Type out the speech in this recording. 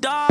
Dog.